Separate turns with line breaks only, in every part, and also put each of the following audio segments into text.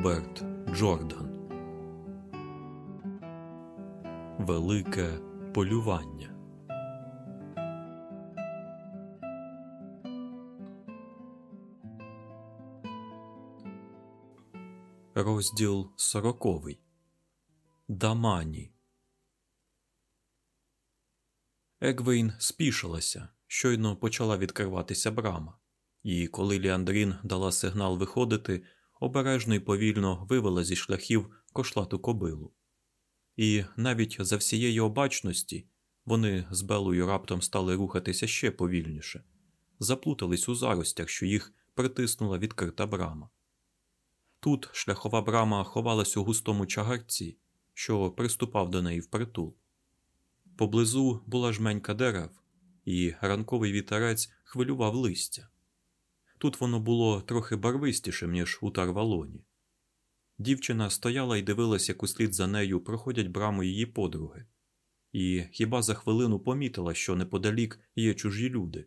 Роберт Джордан Велике полювання. Розділ сороковий. Дамані. Егвейн спішилася. Щойно почала відкриватися брама, і коли Ліандрін дала сигнал виходити, обережно й повільно вивела зі шляхів кошлату кобилу. І навіть за всієї обачності вони з Белою раптом стали рухатися ще повільніше, заплутались у заростях, що їх притиснула відкрита брама. Тут шляхова брама ховалась у густому чагарці, що приступав до неї впритул. Поблизу була жменька дерев, і ранковий вітерець хвилював листя. Тут воно було трохи барвистішим, ніж у Тарвалоні. Дівчина стояла і дивилась, як услід за нею проходять браму її подруги, і хіба за хвилину помітила, що неподалік є чужі люди.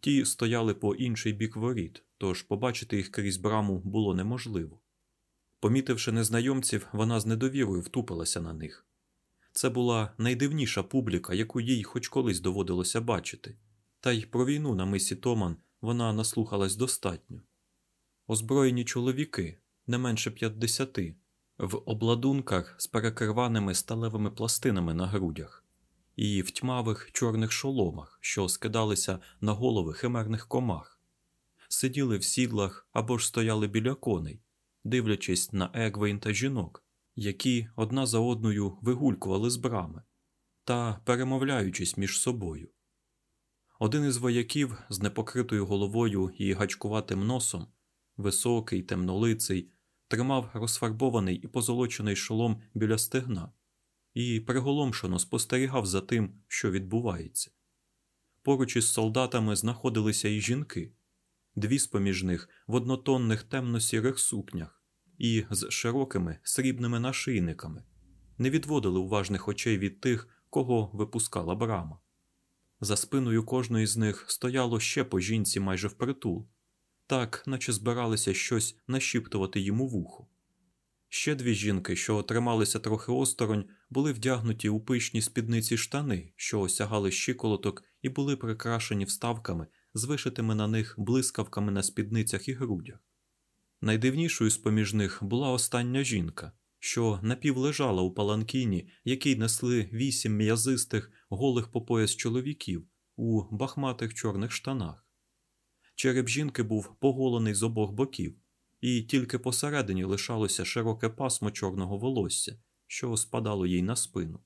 Ті стояли по інший бік воріт, тож побачити їх крізь браму було неможливо. Помітивши незнайомців, вона з недовірою втупилася на них. Це була найдивніша публіка, яку їй хоч колись доводилося бачити, та й про війну на мисі Томан вона наслухалась достатньо. Озброєні чоловіки, не менше п'ятдесяти, в обладунках з перекриваними сталевими пластинами на грудях, і в тьмавих чорних шоломах, що скидалися на голови химерних комах, сиділи в сідлах або ж стояли біля коней, дивлячись на Егвейн та жінок, які одна за одною вигулькували з брами та перемовляючись між собою. Один із вояків з непокритою головою і гачкуватим носом, високий, темнолиций, тримав розфарбований і позолочений шолом біля стегна і приголомшено спостерігав за тим, що відбувається. Поруч із солдатами знаходилися і жінки, дві з поміж них в однотонних темно-сірих сукнях і з широкими срібними нашийниками, не відводили уважних очей від тих, кого випускала брама. За спиною кожної з них стояло ще по жінці майже впритул, так, наче збиралися щось нашіптувати йому вухо. Ще дві жінки, що трималися трохи осторонь, були вдягнуті у пишні спідниці штани, що осягали щиколоток і були прикрашені вставками з вишитими на них блискавками на спідницях і грудях. Найдивнішою з поміж них була остання жінка, що напівлежала у паланкіні, який несли вісім м'язистих голих по пояс чоловіків у бахматих чорних штанах. Череп жінки був поголений з обох боків, і тільки посередині лишалося широке пасмо чорного волосся, що спадало їй на спину.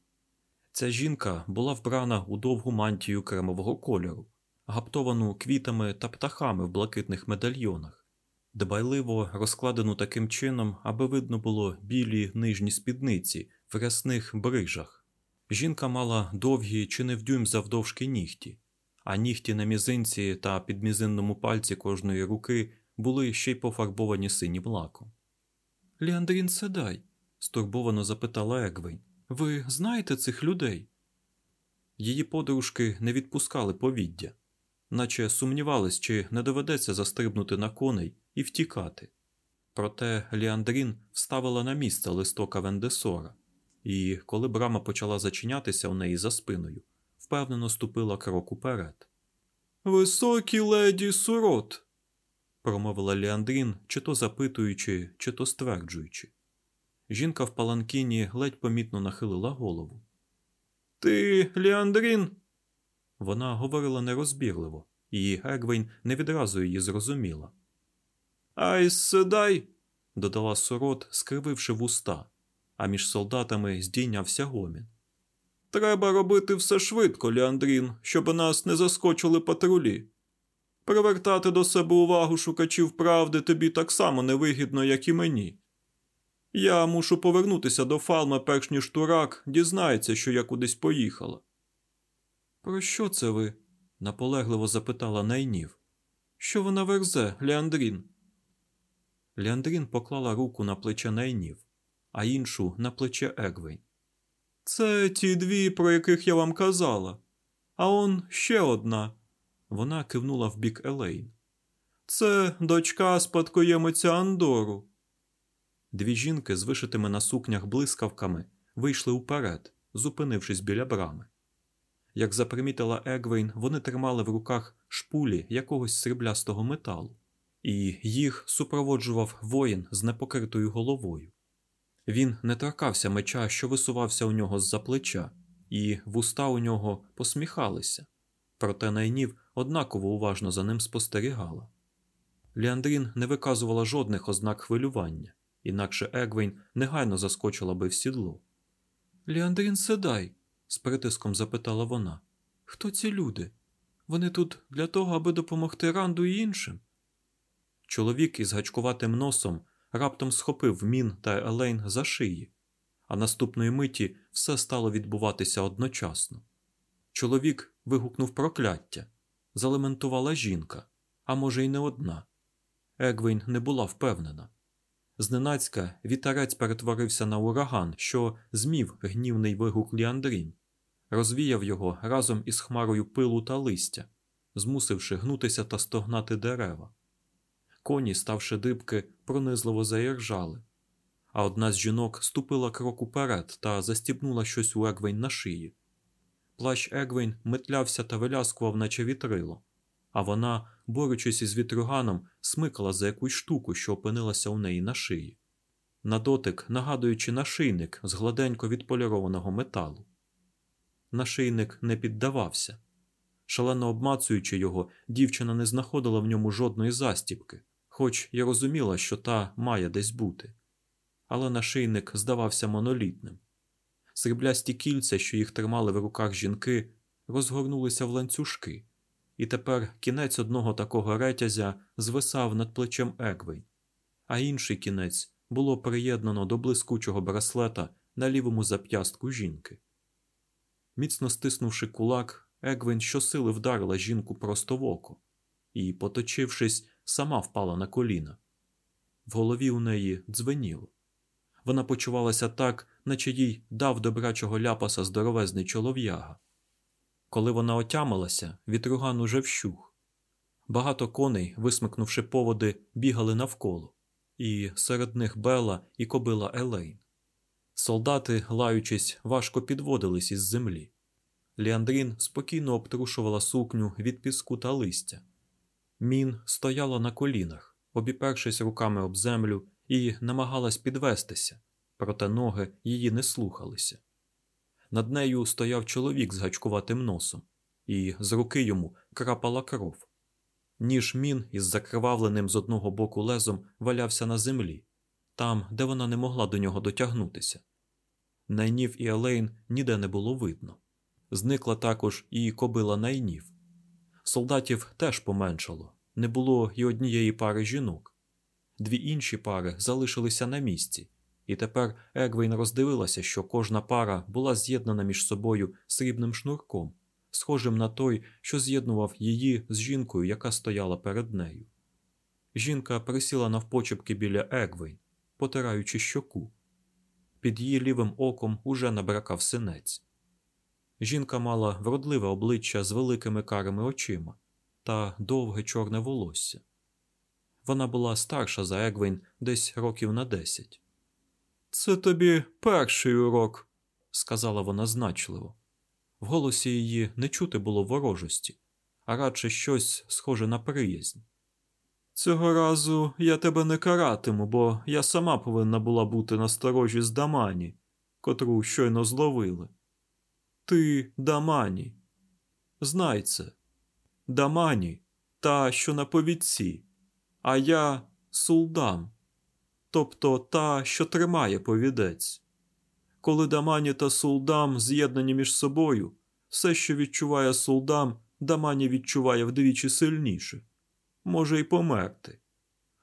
Ця жінка була вбрана у довгу мантію кремового кольору, гаптовану квітами та птахами в блакитних медальйонах, дбайливо розкладену таким чином, аби видно було білі нижні спідниці в рясних брижах. Жінка мала довгі чи не вдюйм завдовжки нігті, а нігті на мізинці та підмізинному пальці кожної руки були ще й пофарбовані синім лаком. Ліандрін Седай, стурбовано запитала Егвейн, ви знаєте цих людей? Її подружки не відпускали повіддя, наче сумнівались, чи не доведеться застрибнути на коней і втікати. Проте Ліандрін вставила на місце листока Вендесора, і, коли брама почала зачинятися у неї за спиною, впевнено ступила крок уперед. Високі леді сурот, промовила Ліандрін, чи то запитуючи, чи то стверджуючи. Жінка в паланкіні ледь помітно нахилила голову. Ти, Ліандрін? Вона говорила нерозбірливо, і Егвейн не відразу її зрозуміла. Ай, седай, додала сорот, скрививши вуста, а між солдатами здійнявся гомін. Треба робити все швидко, Ліандрін, щоб нас не заскочили патрулі. Привертати до себе увагу шукачів правди тобі так само невигідно, як і мені. Я мушу повернутися до фалма, перш ніж турак дізнається, що я кудись поїхала. Про що це ви? наполегливо запитала найнів. Що вона верзе, Леандрін? Леандрін поклала руку на плече найнів, а іншу на плече Егвейн. Це ті дві, про яких я вам казала. А он ще одна. Вона кивнула в бік Елейн. Це дочка спадкоємиця Андору. Дві жінки з вишитими на сукнях блискавками вийшли уперед, зупинившись біля брами. Як запримітила Егвейн, вони тримали в руках шпулі якогось сріблястого металу, і їх супроводжував воїн з непокритою головою. Він не торкався меча, що висувався у нього з-за плеча, і вуста у нього посміхалися, проте найнів однаково уважно за ним спостерігала. Ліандрін не виказувала жодних ознак хвилювання, інакше Егвейн негайно заскочила би в сідло. Ліандрін, седай, з притиском запитала вона. Хто ці люди? Вони тут для того, аби допомогти Ранду і іншим. Чоловік із гачкуватим носом раптом схопив Мін та Елейн за шиї, а наступної миті все стало відбуватися одночасно. Чоловік вигукнув прокляття, залементувала жінка, а може, й не одна. Егвейн не була впевнена. Зненацька вітерець перетворився на ураган, що змів гнівний вигук Ліандрін, розвіяв його разом із хмарою пилу та листя, змусивши гнутися та стогнати дерева. Коні, ставши дибки, пронизливо заіржали, а одна з жінок ступила крок уперед та застібнула щось у Егвейн на шиї. Плащ Егвейн метлявся та виляскував, наче вітрило, а вона, борючись із вітрюганом, смикала за якусь штуку, що опинилася у неї на шиї. На дотик, нагадуючи нашийник з гладенько відполірованого металу. Нашийник не піддавався. Шалено обмацуючи його, дівчина не знаходила в ньому жодної застібки, хоч і розуміла, що та має десь бути. Але нашийник здавався монолітним. Сріблясті кільця, що їх тримали в руках жінки, розгорнулися в ланцюжки, і тепер кінець одного такого ретязя звисав над плечем Егвей, а інший кінець було приєднано до блискучого браслета на лівому зап'ястку жінки. Міцно стиснувши кулак, Егвін щосили вдарила жінку просто в око і, поточившись, сама впала на коліна. В голові у неї дзвеніло. Вона почувалася так, наче їй дав добрачого ляпаса здоровезний чолов'яга. Коли вона отямилася, вітруган уже вщух. Багато коней, висмикнувши поводи, бігали навколо, і серед них Бела і кобила Елейн. Солдати, лаючись, важко підводились із землі. Ліандрін спокійно обтрушувала сукню від піску та листя. Мін стояла на колінах, обіпершись руками об землю, і намагалась підвестися, проте ноги її не слухалися. Над нею стояв чоловік з гачкуватим носом, і з руки йому крапала кров. Ніж мін із закривавленим з одного боку лезом валявся на землі, там, де вона не могла до нього дотягнутися. Найнів і Елейн ніде не було видно. Зникла також і кобила найнів. Солдатів теж поменшало, не було й однієї пари жінок. Дві інші пари залишилися на місці, і тепер Егвейн роздивилася, що кожна пара була з'єднана між собою срібним шнурком, схожим на той, що з'єднував її з жінкою, яка стояла перед нею. Жінка присіла навпочепки біля Егвейн, потираючи щоку. Під її лівим оком уже набракав синець. Жінка мала вродливе обличчя з великими карими очима та довге чорне волосся. Вона була старша за Егвін десь років на десять. Це тобі перший урок, сказала вона значливо. В голосі її не чути було ворожості, а радше щось схоже на приязнь. Цього разу я тебе не каратиму, бо я сама повинна була бути насторожі з Дамані, котру щойно зловили. Ти Дамані. Знай це. Дамані, та, що на повідці, а я сулдам, тобто та, що тримає повідець. Коли Дамані та сулдам з'єднані між собою, все, що відчуває сулдам, Дамані відчуває вдвічі сильніше, може й померти.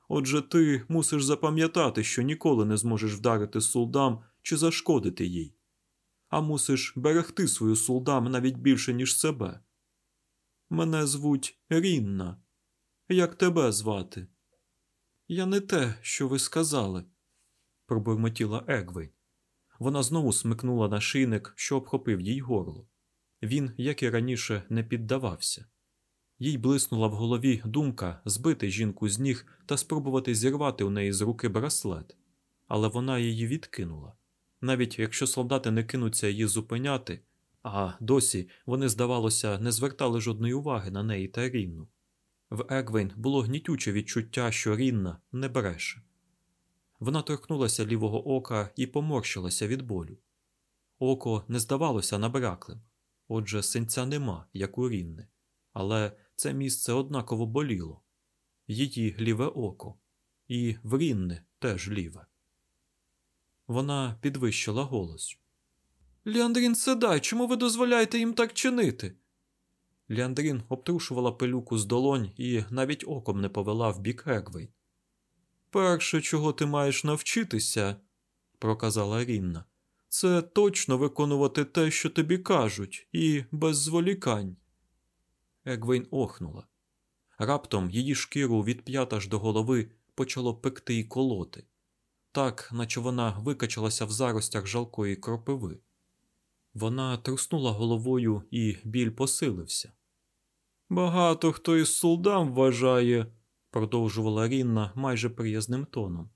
Отже, ти мусиш запам'ятати, що ніколи не зможеш вдарити сулдам чи зашкодити їй а мусиш берегти свою сулдам навіть більше, ніж себе. Мене звуть Рінна. Як тебе звати? Я не те, що ви сказали, пробурмотіла Егвей. Вона знову смикнула на шийник, що обхопив їй горло. Він, як і раніше, не піддавався. Їй блиснула в голові думка збити жінку з ніг та спробувати зірвати у неї з руки браслет. але вона її відкинула. Навіть якщо солдати не кинуться її зупиняти, а досі вони, здавалося, не звертали жодної уваги на неї та Рінну. В Егвейн було гнітюче відчуття, що Рінна не бреше. Вона торкнулася лівого ока і поморщилася від болю. Око не здавалося набраклим, отже, синця нема, як у Рінни, але це місце однаково боліло її ліве око, і в Рінни теж ліве. Вона підвищила голос. Ліандрін Седай, чому ви дозволяєте їм так чинити? Ліандрін обтрушувала пилюку з долонь і навіть оком не повела в бік Егвейн. Перше, чого ти маєш навчитися, проказала Рінна, це точно виконувати те, що тобі кажуть, і без зволікань. Егвейн охнула. Раптом її шкіру від п'ят аж до голови почало пекти і колоти, так, наче вона викачалася в заростях жалкої кропиви. Вона труснула головою, і біль посилився. Багато хто із солдам вважає, продовжувала Рінна майже приязним тоном.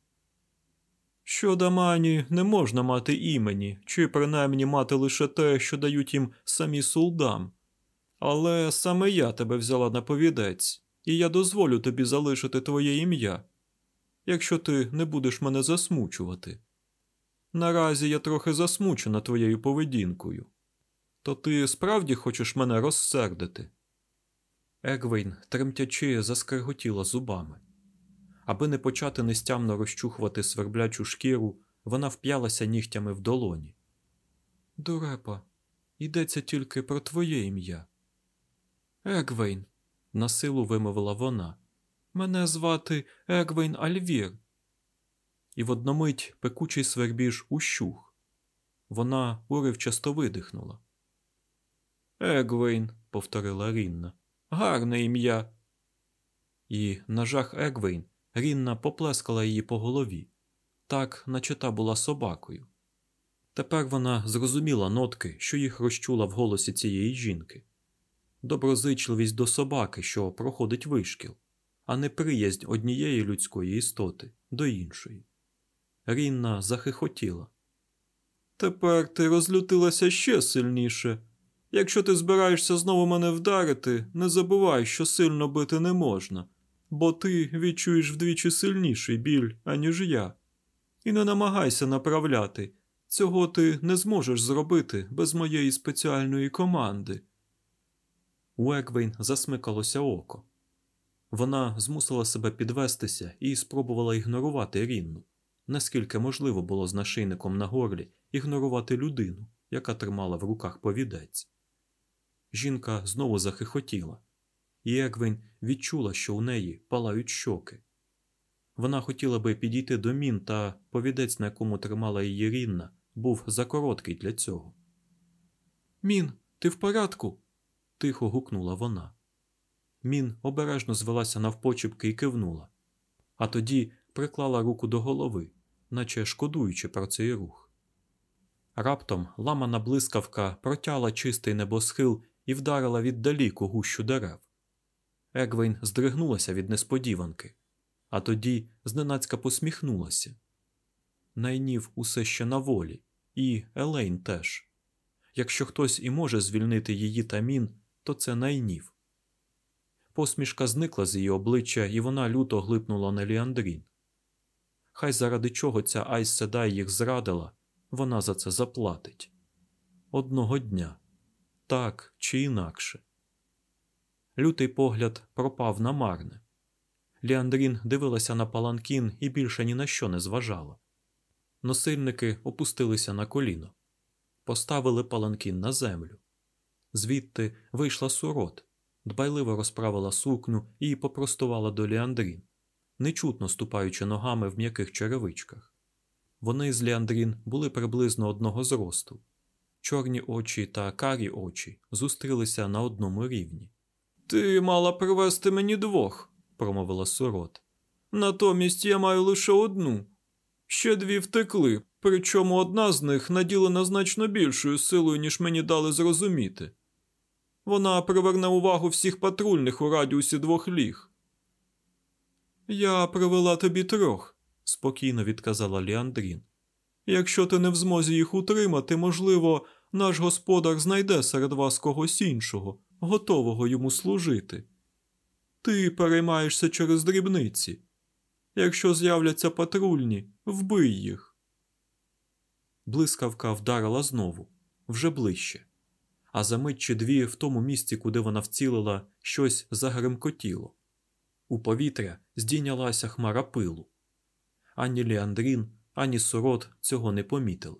Що Дамані не можна мати імені, чи принаймні мати лише те, що дають їм самі солдам. Але саме я тебе взяла на повідець, і я дозволю тобі залишити твоє ім'я, якщо ти не будеш мене засмучувати. Наразі я трохи засмучена твоєю поведінкою. То ти справді хочеш мене розсердити? Егвейн, тремтячи, заскриготіла зубами. Аби не почати нестямно розчухувати сверблячу шкіру, вона вп'ялася нігтями в долоні. Дурепа, йдеться тільки про твоє ім'я. Егвейн, насилу вимовила вона. Мене звати Егвейн Альвір. І в одномить пекучий свербіж ущух. Вона уривчасто видихнула. Егвейн, повторила Рінна. Гарне ім'я. І на жах Егвейн Рінна поплескала її по голові, так, наче та була собакою. Тепер вона зрозуміла нотки, що їх розчула в голосі цієї жінки доброзичливість до собаки, що проходить вишкіл, а не приязнь однієї людської істоти до іншої. Рінна захихотіла. Тепер ти розлютилася ще сильніше. Якщо ти збираєшся знову мене вдарити, не забувай, що сильно бити не можна, бо ти відчуєш вдвічі сильніший біль, аніж я. І не намагайся направляти. Цього ти не зможеш зробити без моєї спеціальної команди. У Еквейн засмикалося око. Вона змусила себе підвестися і спробувала ігнорувати Рінну, наскільки можливо було з нашийником на горлі ігнорувати людину, яка тримала в руках повідець. Жінка знову захихотіла, і Еґвейн відчула, що у неї палають щоки. Вона хотіла би підійти до Мін, та повідець, на якому тримала її Рінна, був закороткий для цього. Мін, ти в порядку? тихо гукнула вона. Мін обережно звелася навпочіпки і кивнула, а тоді приклала руку до голови, наче шкодуючи про цей рух. Раптом ламана блискавка протяла чистий небосхил і вдарила віддаліку гущу дерев. Егвейн здригнулася від несподіванки, а тоді зненацька посміхнулася. Найнів усе ще на волі, і Елейн теж. Якщо хтось і може звільнити її та мін, то це найнів. Посмішка зникла з її обличчя, і вона люто глипнула на Ліандрін. Хай заради чого ця Айс Седай їх зрадила, вона за це заплатить. Одного дня, так чи інакше. Лютий погляд пропав на марне. Ліандрін дивилася на паланкін і більше ні на що не зважала. Носильники опустилися на коліно, поставили паланкін на землю. Звідти вийшла сурот, дбайливо розправила сукню і попростувала до Ліандрін, нечутно ступаючи ногами в м'яких черевичках. Вони з Ліандрін були приблизно одного зросту. Чорні очі та карі очі зустрілися на одному рівні. Ти мала привезти мені двох, промовила сурот. Натомість я маю лише одну. Ще дві втекли, причому одна з них наділена значно більшою силою, ніж мені дали зрозуміти. Вона приверне увагу всіх патрульних у радіусі двох ліг. Я привела тобі трьох, спокійно відказала Ліандрін. Якщо ти не в змозі їх утримати, можливо, наш господар знайде серед вас когось іншого, готового йому служити. Ти переймаєшся через дрібниці. Якщо з'являться патрульні, вбий їх. Блискавка вдарила знову, вже ближче. А за мить чи дві в тому місці, куди вона вцілила, щось загремкотіло. У повітря здійнялася хмара пилу. Ані Ліандрін, ані Сурот цього не помітили.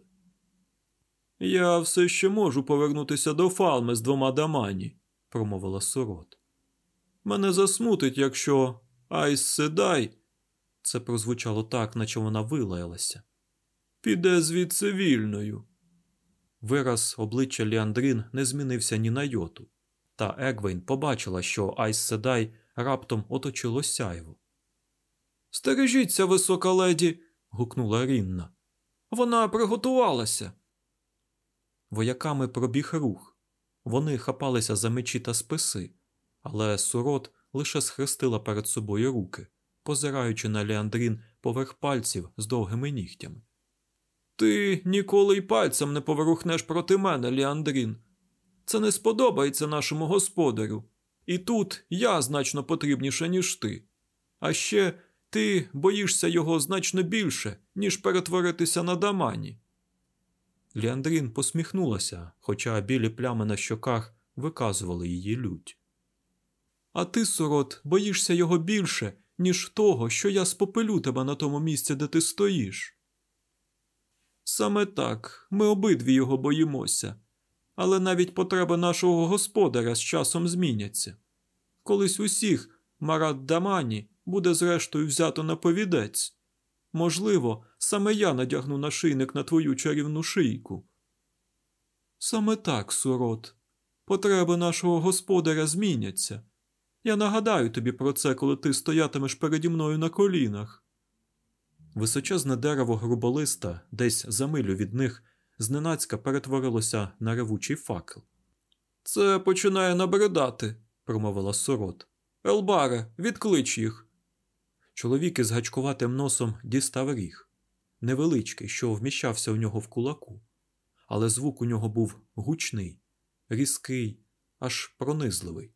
Я все ще можу повернутися до фалми з двома дамані, промовила Сурот. Мене засмутить, якщо Айс Седай. Це прозвучало так, наче вона вилаялася. Піде звідси вільною. Вираз обличчя Ліандрін не змінився ні на йоту, та Егвейн побачила, що Айс Седай раптом оточило сяйво. Стережіться, висока леді. гукнула Рінна. Вона приготувалася. Вояками пробіг рух. Вони хапалися за мечі та списи, але сурот лише схрестила перед собою руки, позираючи на Леандрін поверх пальців з довгими нігтями. Ти ніколи й пальцем не поворухнеш проти мене, Ліандрін. Це не сподобається нашому господарю. І тут я значно потрібніша, ніж ти. А ще ти боїшся його значно більше, ніж перетворитися на дамані. Ліандрін посміхнулася, хоча білі плями на щоках виказували її лють. А ти, сорот, боїшся його більше, ніж того, що я спопелю тебе на тому місці, де ти стоїш. Саме так, ми обидві його боїмося, але навіть потреби нашого господаря з часом зміняться. Колись усіх Марат Дамані буде зрештою взято на повідець. Можливо, саме я надягну нашийник на твою чарівну шийку. Саме так, сурот. Потреби нашого господаря зміняться. Я нагадаю тобі про це, коли ти стоятимеш переді мною на колінах. Височезне дерево груболиста, десь за милю від них, зненацька перетворилося на ревучий факел. Це починає набридати, промовила сорот. Елбаре, відклич їх. Чоловік із гачкуватим носом дістав ріг, невеличкий, що вміщався у нього в кулаку, але звук у нього був гучний, різкий, аж пронизливий.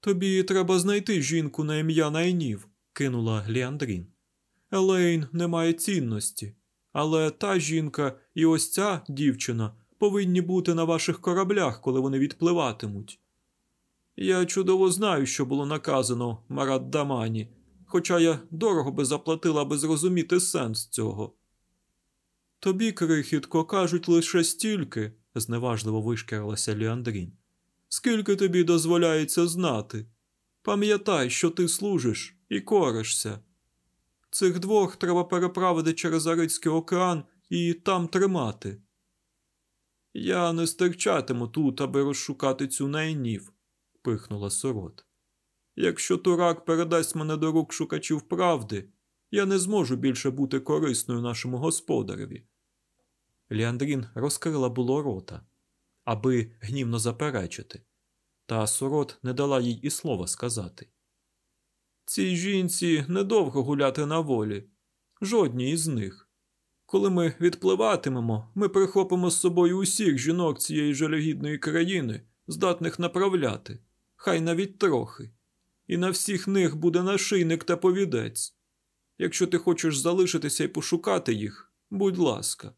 Тобі треба знайти жінку на ім'я Найнів, кинула Ліандрін. Елейн не має цінності, але та жінка і ось ця дівчина повинні бути на ваших кораблях, коли вони відпливатимуть. Я чудово знаю, що було наказано Марат Дамані, хоча я дорого би заплатила, аби зрозуміти сенс цього. Тобі, крихітко, кажуть лише стільки, зневажливо вишкірилася Ліандрін. Скільки тобі дозволяється знати? Пам'ятай, що ти служиш і коришся. Цих двох треба переправити через Арицький океан і там тримати. Я не стерчатиму тут, аби розшукати цю найнів, пихнула сорот. Якщо турак передасть мене до рук шукачів правди, я не зможу більше бути корисною нашому господареві. Ліандрін розкрила було рота, аби гнівно заперечити, та сорот не дала їй і слова сказати. Цій жінці недовго гуляти на волі, жодній із них. Коли ми відпливатимемо, ми прихопимо з собою усіх жінок цієї жалюгідної країни, здатних направляти, хай навіть трохи, і на всіх них буде нашийник та повідець. Якщо ти хочеш залишитися і пошукати їх, будь ласка.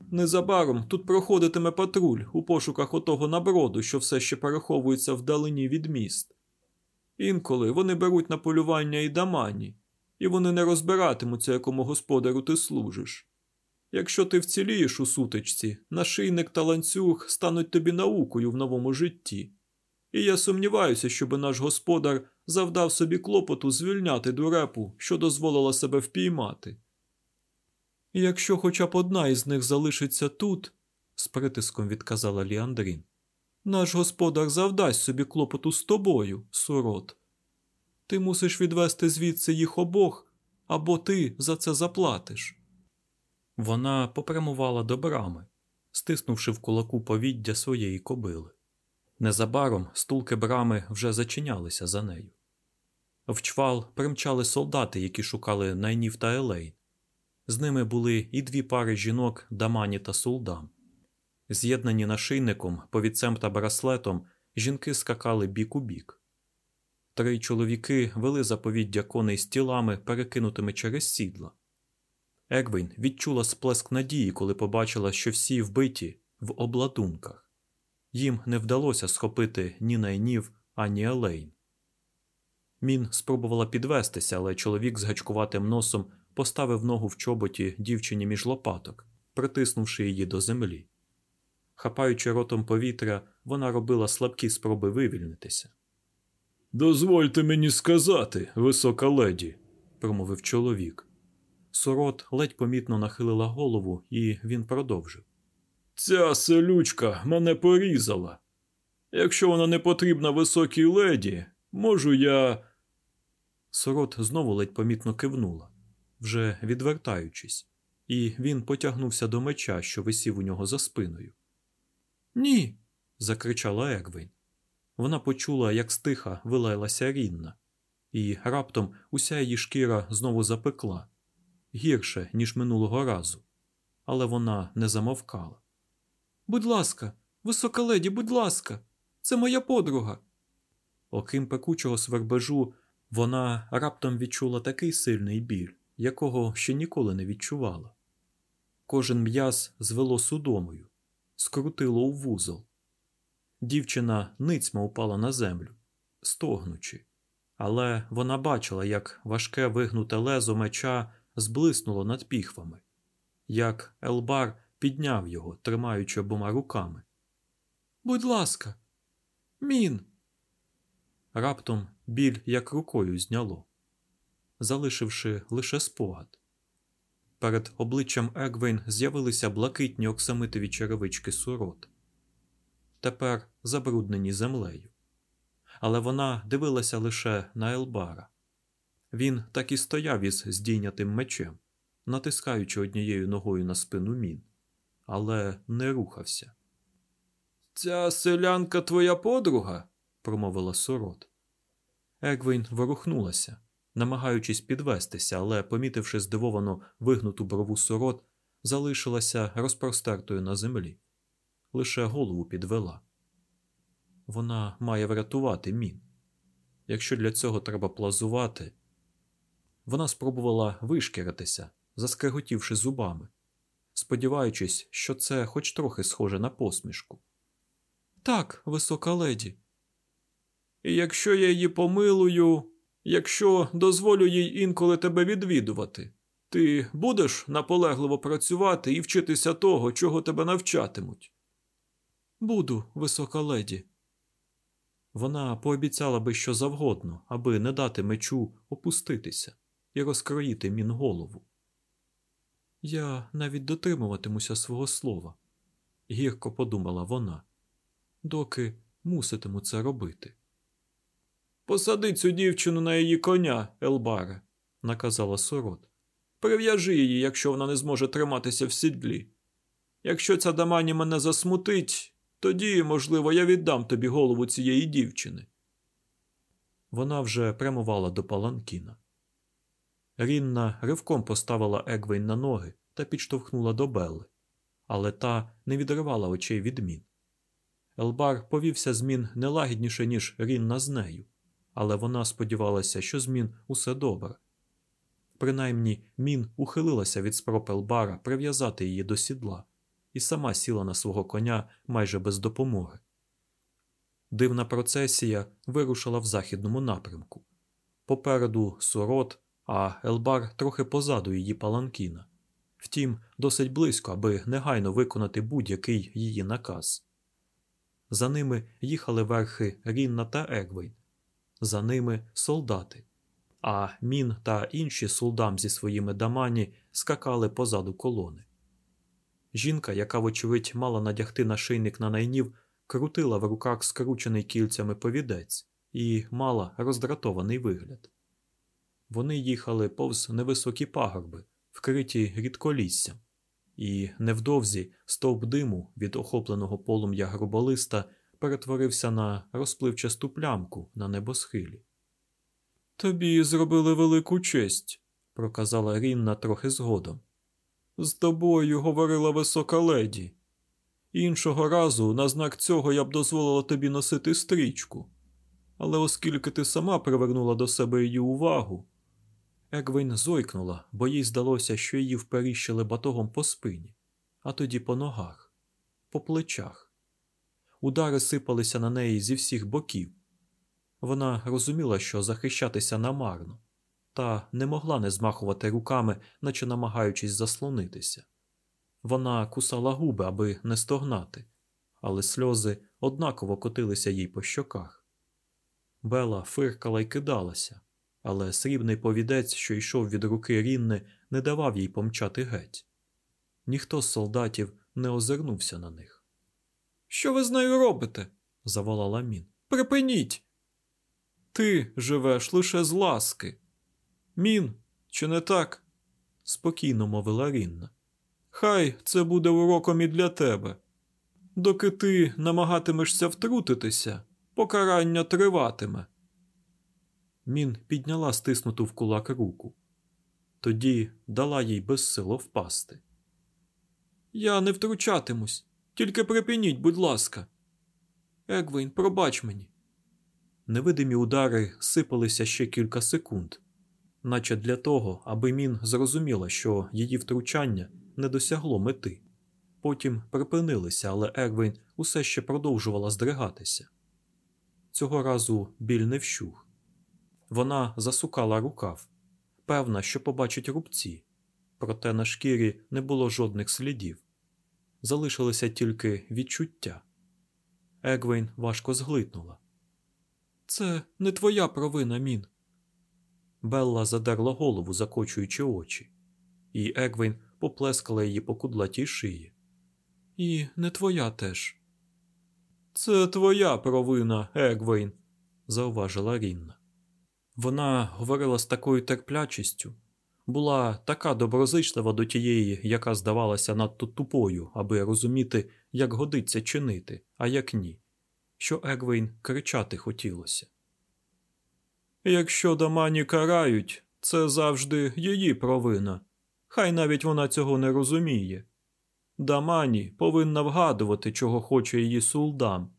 Незабаром тут проходитиме патруль у пошуках отого наброду, що все ще переховується вдалині від міст. Інколи вони беруть на полювання і дамані, і вони не розбиратимуться, якому господарю ти служиш. Якщо ти вцілієш у сутичці, нашийник та ланцюг стануть тобі наукою в новому житті. І я сумніваюся, щоби наш господар завдав собі клопоту звільняти дурепу, що дозволила себе впіймати. Якщо хоча б одна із них залишиться тут, з притиском відказала Ліандрін, наш господар завдасть собі клопоту з тобою, сурот. Ти мусиш відвести звідси їх обох, або ти за це заплатиш. Вона попрямувала до брами, стиснувши в кулаку повіддя своєї кобили. Незабаром стулки брами вже зачинялися за нею. В чвал примчали солдати, які шукали найнів та елейн. З ними були і дві пари жінок Дамані та Сулдам. З'єднані нашийником, повідцем та браслетом, жінки скакали бік у бік. Три чоловіки вели заповіддя коней з тілами, перекинутими через сідла. Егвін відчула сплеск надії, коли побачила, що всі вбиті в обладунках. Їм не вдалося схопити ні найнів, ані Елейн. Мін спробувала підвестися, але чоловік з гачкуватим носом поставив ногу в чоботі дівчині між лопаток, притиснувши її до землі. Хапаючи ротом повітря, вона робила слабкі спроби вивільнитися. Дозвольте мені сказати, висока леді, промовив чоловік. Сорот ледь помітно нахилила голову, і він продовжив. Ця селючка мене порізала. Якщо вона не потрібна високій леді, можу я. Сорот знову ледь помітно кивнула, вже відвертаючись, і він потягнувся до меча, що висів у нього за спиною. Ні. закричала Егвін. Вона почула, як стиха вилаялася рінна, і раптом уся її шкіра знову запекла гірше, ніж минулого разу, але вона не замовкала. Будь ласка, висока леді, будь ласка, це моя подруга. Окрім пекучого свербежу, вона раптом відчула такий сильний біль, якого ще ніколи не відчувала. Кожен м'яз звело судомою, скрутило у вузол. Дівчина ницьма упала на землю, стогнучи, але вона бачила, як важке вигнуте лезо меча зблиснуло над піхвами, як Елбар підняв його, тримаючи обома руками. Будь ласка, мін. Раптом біль як рукою зняло, залишивши лише спогад. Перед обличчям Егвейн з'явилися блакитні оксамитові черевички сурот, тепер забруднені землею. Але вона дивилася лише на Елбара. Він так і стояв із здійнятим мечем, натискаючи однією ногою на спину мін, але не рухався. Ця селянка твоя подруга? промовила сорот. Егвін ворухнулася, намагаючись підвестися, але, помітивши здивовано вигнуту брову сорот, залишилася розпростертою на землі, лише голову підвела. Вона має врятувати мін. Якщо для цього треба плазувати, вона спробувала вишкіритися, заскриготівши зубами, сподіваючись, що це хоч трохи схоже на посмішку. Так, висока леді. І якщо я її помилую, якщо дозволю їй інколи тебе відвідувати, ти будеш наполегливо працювати і вчитися того, чого тебе навчатимуть? Буду, висока леді. Вона пообіцяла би що завгодно, аби не дати мечу опуститися і розкроїти мін голову. Я навіть дотримуватимуся свого слова, гірко подумала вона, доки муситиму це робити. Посади цю дівчину на її коня, Елбаре, наказала сорот. Прив'яжи її, якщо вона не зможе триматися в сідлі. Якщо ця дамані мене засмутить, тоді, можливо, я віддам тобі голову цієї дівчини. Вона вже прямувала до Паланкіна. Рінна ривком поставила Егвейн на ноги та підштовхнула до Белли, але та не відривала очей від мін. Елбар повівся змін нелагідніше, ніж Рінна з нею, але вона сподівалася, що змін усе добре. Принаймні, мін ухилилася від спроб Елбара прив'язати її до сідла і сама сіла на свого коня майже без допомоги. Дивна процесія вирушила в західному напрямку. Попереду сорот, а Елбар трохи позаду її паланкіна. Втім, досить близько, аби негайно виконати будь-який її наказ. За ними їхали верхи Рінна та Егвейн, за ними солдати, а мін та інші солдам зі своїми дамані скакали позаду колони. Жінка, яка, вочевидь, мала надягти нашийник на найнів, крутила в руках скручений кільцями повідець і мала роздратований вигляд. Вони їхали повз невисокі пагорби, вкриті рідколіссям, і невдовзі стовп диму від охопленого полум'я груболиста перетворився на розпливчасту плямку на небосхилі. Тобі зробили велику честь, проказала Рінна трохи згодом, З тобою говорила висока леді. Іншого разу, на знак цього, я б дозволила тобі носити стрічку. Але оскільки ти сама привернула до себе її увагу. Егвін зойкнула, бо їй здалося, що її вперіщили батогом по спині, а тоді по ногах, по плечах. Удари сипалися на неї зі всіх боків. Вона розуміла, що захищатися намарно, та не могла не змахувати руками, наче намагаючись заслонитися. Вона кусала губи, аби не стогнати, але сльози однаково котилися їй по щоках. Бела фиркала й кидалася, але срібний повідець, що йшов від руки Рінни, не давав їй помчати геть. Ніхто з солдатів не озирнувся на них. Що ви з нею робите? заволала Мін. Припиніть. Ти живеш лише з ласки. Мін, чи не так? спокійно мовила Рінна. Хай це буде уроком і для тебе. Доки ти намагатимешся втрутитися, покарання триватиме. Мін підняла стиснуту в кулак руку. Тоді дала їй безсило впасти. Я не втручатимусь, тільки припиніть, будь ласка. Егвейн, пробач мені. Невидимі удари сипалися ще кілька секунд, наче для того, аби Мін зрозуміла, що її втручання не досягло мети. Потім припинилися, але Егвейн усе ще продовжувала здригатися. Цього разу біль не вщух. Вона засукала рукав, певна, що побачить рубці, проте на шкірі не було жодних слідів. Залишилося тільки відчуття. Егвейн важко зглитнула. Це не твоя провина, Мін. Белла задерла голову, закочуючи очі, і Егвейн поплескала її по кудлатій шиї. І не твоя теж. Це твоя провина, Егвейн, зауважила Рінна. Вона говорила з такою терплячістю, була така доброзичлива до тієї, яка здавалася надто тупою, аби розуміти, як годиться чинити, а як ні, що Егвейн кричати хотілося. Якщо дамані карають, це завжди її провина, хай навіть вона цього не розуміє. Дамані повинна вгадувати, чого хоче її сулдам.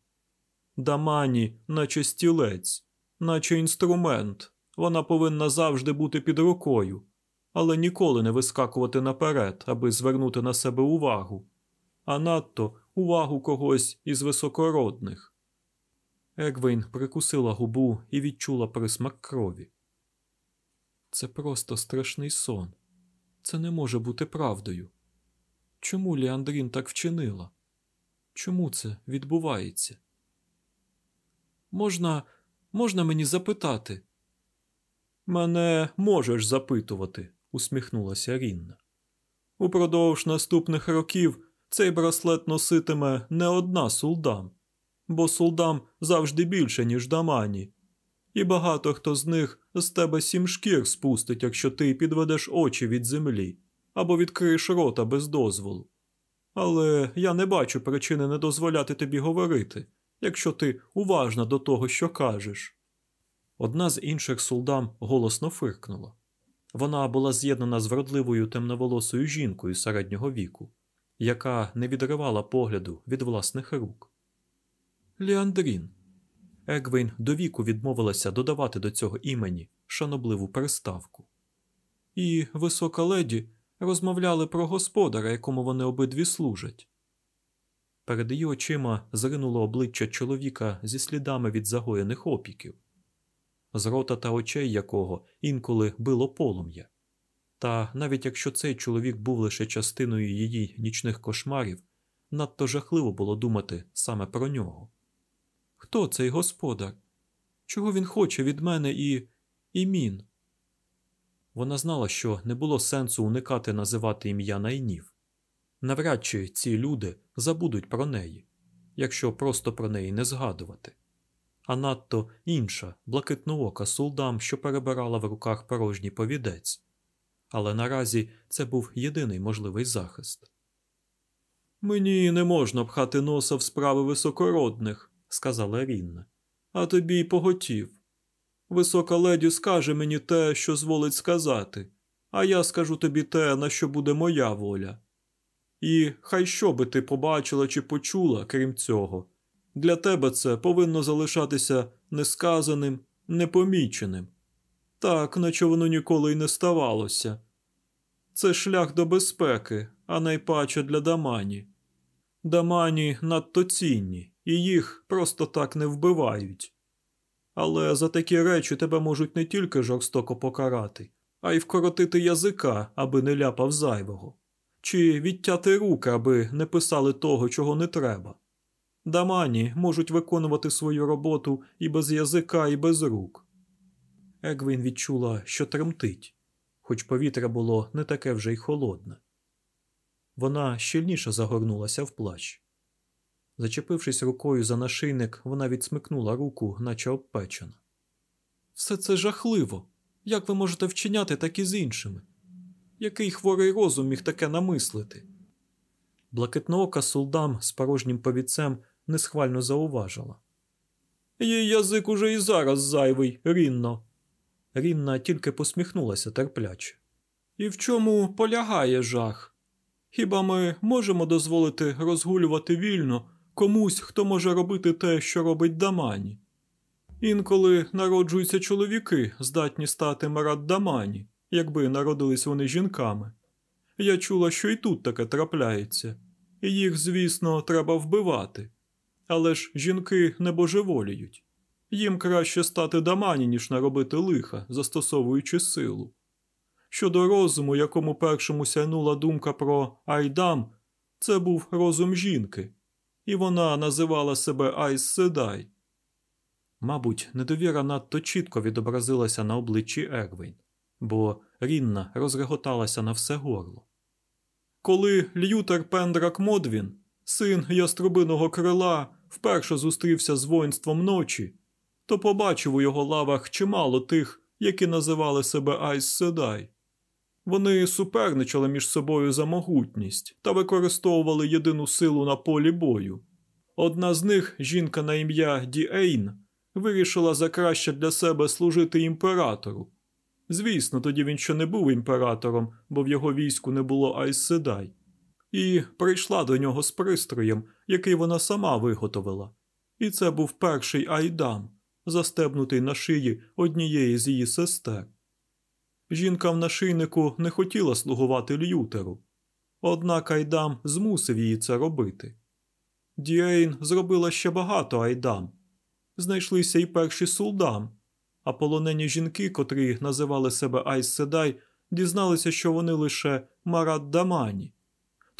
Дамані, наче стілець, наче інструмент, вона повинна завжди бути під рукою, але ніколи не вискакувати наперед, аби звернути на себе увагу, а надто увагу когось із високородних. Егвейн прикусила губу і відчула присмак крові. Це просто страшний сон. Це не може бути правдою. Чому Ліандрін так вчинила? Чому це відбувається? Можна, можна мені запитати? Мене можеш запитувати, усміхнулася Рінна. Упродовж наступних років цей браслет носитиме не одна сулдам, бо сулдам завжди більше, ніж дамані, і багато хто з них з тебе сім шкір спустить, якщо ти підведеш очі від землі або відкриєш рота без дозволу. Але я не бачу причини не дозволяти тобі говорити, якщо ти уважна до того, що кажеш. Одна з інших сулдам голосно фиркнула. Вона була з'єднана з вродливою темноволосою жінкою середнього віку, яка не відривала погляду від власних рук. Ліандрін. Егвейн до віку відмовилася додавати до цього імені шанобливу переставку. І висока леді розмовляли про господаря, якому вони обидві служать. Перед її очима зринуло обличчя чоловіка зі слідами від загоєних опіків, з рота та очей якого інколи било полум'я. Та навіть якщо цей чоловік був лише частиною її нічних кошмарів, надто жахливо було думати саме про нього. Хто цей господар? Чого він хоче від мене і. і мін? Вона знала, що не було сенсу уникати називати ім'я найнів. Навряд чи ці люди забудуть про неї, якщо просто про неї не згадувати. А надто інша, блакитноока сулдам, що перебирала в руках порожній повідець. Але наразі це був єдиний можливий захист. Мені не можна пхати носа в справи високородних, сказала Рінна, а тобі й поготів. Висока леді скаже мені те, що зволить сказати, а я скажу тобі те, на що буде моя воля. І хай що би ти побачила чи почула, крім цього, для тебе це повинно залишатися несказаним, непоміченим, так, наче воно ніколи й не ставалося. Це шлях до безпеки, а найпаче для Дамані. Дамані надто цінні, і їх просто так не вбивають. Але за такі речі тебе можуть не тільки жорстоко покарати, а й вкоротити язика, аби не ляпав зайвого, чи відтяти руки, аби не писали того, чого не треба. Дамані можуть виконувати свою роботу і без язика, і без рук. Егвін відчула, що тремтить, хоч повітря було не таке вже й холодне. Вона щільніше загорнулася в плащ. Зачепившись рукою за нашийник, вона відсмикнула руку, наче обпечена. Все це жахливо. Як ви можете вчиняти так і з іншими? Який хворий розум міг таке намислити? Блакитноока сулдам з порожнім повіцем несхвально зауважила. Її язик уже і зараз зайвий, Рінно. Рінна тільки посміхнулася терпляче. І в чому полягає жах? Хіба ми можемо дозволити розгулювати вільно комусь, хто може робити те, що робить Дамані? Інколи народжуються чоловіки, здатні стати Марат Дамані, якби народились вони жінками. Я чула, що і тут таке трапляється, і їх, звісно, треба вбивати. Але ж жінки не божеволіють. Їм краще стати дамані, ніж наробити лиха, застосовуючи силу. Щодо розуму, якому першому сяйнула думка про Айдам, це був розум жінки, і вона називала себе Айс Седай. Мабуть, недовіра надто чітко відобразилася на обличчі Еґвейн, бо Рінна розреготалася на все горло. Коли Лютейр Пендраґ Мондвін, син яструбиного крила, вперше зустрівся з воїнством ночі, то побачив у його лавах чимало тих, які називали себе Айс Седай. Вони суперничали між собою за могутність та використовували єдину силу на полі бою. Одна з них, жінка на ім'я Діейн, вирішила за краще для себе служити імператору. Звісно, тоді він ще не був імператором, бо в його війську не було Айсседай, і прийшла до нього з пристроєм, який вона сама виготовила. І це був перший айдам, застебнутий на шиї однієї з її сестер. Жінка в нашийнику не хотіла слугувати Л'ютеру, однак Айдам змусив її це робити. Діейн зробила ще багато Айдам. Знайшлися і перші сулдам, а полонені жінки, котрі називали себе Айс Седай, дізналися, що вони лише Марат Дамані,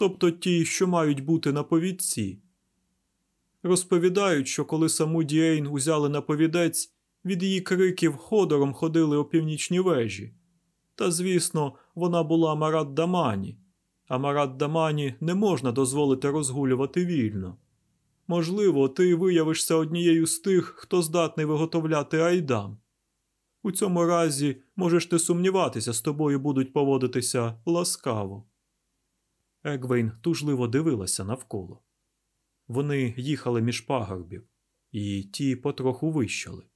тобто ті, що мають бути на повідці. Розповідають, що коли саму Діейн узяли на повідець, від її криків ходором ходили у північні вежі. Та, звісно, вона була Марат Дамані, а Марат Дамані не можна дозволити розгулювати вільно. Можливо, ти виявишся однією з тих, хто здатний виготовляти айдам. У цьому разі можеш ти сумніватися, з тобою будуть поводитися ласкаво. Егвейн тужливо дивилася навколо. Вони їхали між пагорбів, і ті потроху вищали,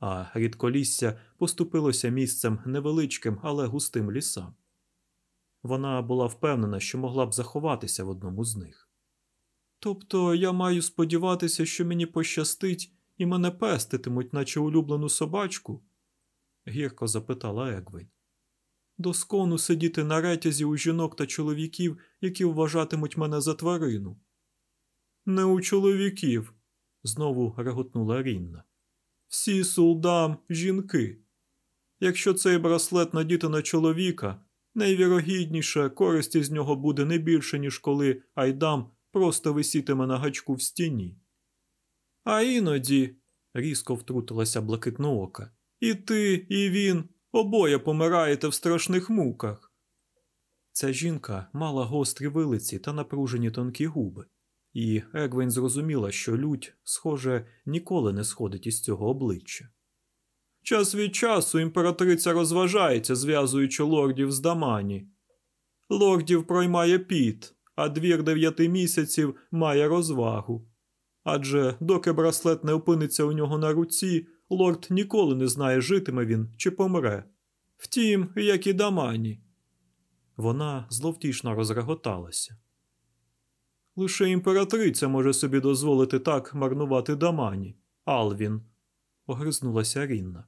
а рідколісся поступилося місцем невеличким, але густим лісам. Вона була впевнена, що могла б заховатися в одному з них. Тобто я маю сподіватися, що мені пощастить і мене пеститимуть, наче улюблену собачку? гірко запитала Егвейн. Доскону сидіти на ретязі у жінок та чоловіків, які вважатимуть мене за тварину. Не у чоловіків, знову реготнула Рінна. Всі сулдам жінки. Якщо цей браслет надіти на чоловіка, найвірогідніше користі з нього буде не більше, ніж коли Айдам просто висітиме на гачку в стіні. А іноді, різко втрутилася блакитноока, і ти, і він обоє помираєте в страшних муках. Ця жінка мала гострі вилиці та напружені тонкі губи, і Егвін зрозуміла, що лють, схоже, ніколи не сходить із цього обличчя. Час від часу імператриця розважається, зв'язуючи лордів з дамані. Лордів проймає піт, а двір дев'яти місяців має розвагу. Адже доки браслет не опиниться у нього на руці, лорд ніколи не знає, житиме він чи помре. Втім, як і дамані, Вона зловтішно розреготалася. Лише імператриця може собі дозволити так марнувати дамані, Алвін, огризнулася Рінна.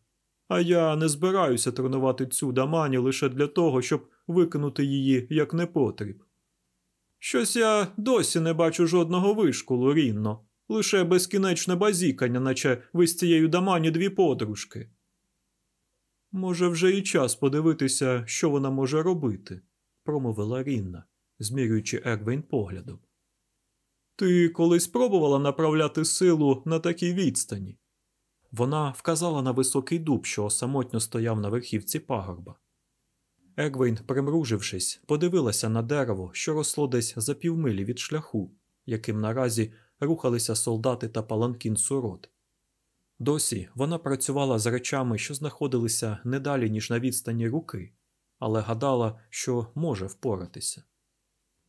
А я не збираюся тренувати цю дамані лише для того, щоб викинути її як непотріб. Щось я досі не бачу жодного вишколу, Рінно, лише безкінечне базікання, наче ви з цією дамані дві подружки. Може, вже і час подивитися, що вона може робити, промовила Рінна, змірюючи Ервейн поглядом. Ти колись пробувала направляти силу на такій відстані? Вона вказала на високий дуб, що самотньо стояв на верхівці пагорба. Егвейн, примружившись, подивилася на дерево, що росло десь за півмилі від шляху, яким наразі рухалися солдати та паланкін сурот. Досі вона працювала з речами, що знаходилися не далі, ніж на відстані руки, але гадала, що може впоратися.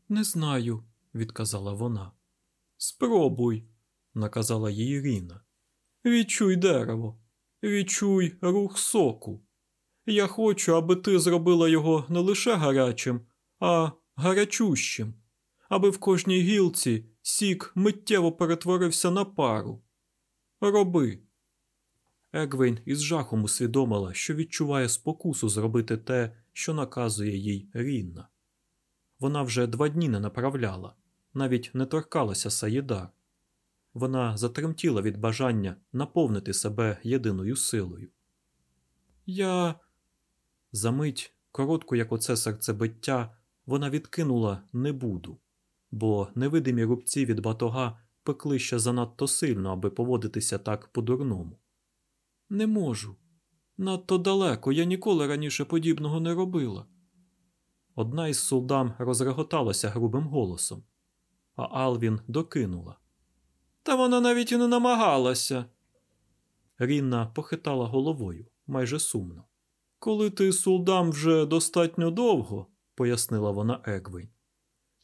Не знаю, відказала вона. Спробуй, наказала їй Ріна. Відчуй дерево, відчуй рух соку. Я хочу, аби ти зробила його не лише гарячим, а гарячущим, аби в кожній гілці сік миттєво перетворився на пару. Роби. Егвейн із жахом усвідомила, що відчуває спокусу зробити те, що наказує їй Рінна. Вона вже два дні не направляла, навіть не торкалася Саїдар. Вона затремтіла від бажання наповнити себе єдиною силою. Я. Замить, коротку, як оце серцебиття, вона відкинула не буду, бо невидимі рубці від батога пекли ще занадто сильно, аби поводитися так по-дурному. Не можу. Надто далеко, я ніколи раніше подібного не робила. Одна із солдам розреготалася грубим голосом, а Алвін докинула. Та вона навіть і не намагалася. Рінна похитала головою майже сумно. Коли ти сулдам вже достатньо довго, пояснила вона Егвейн,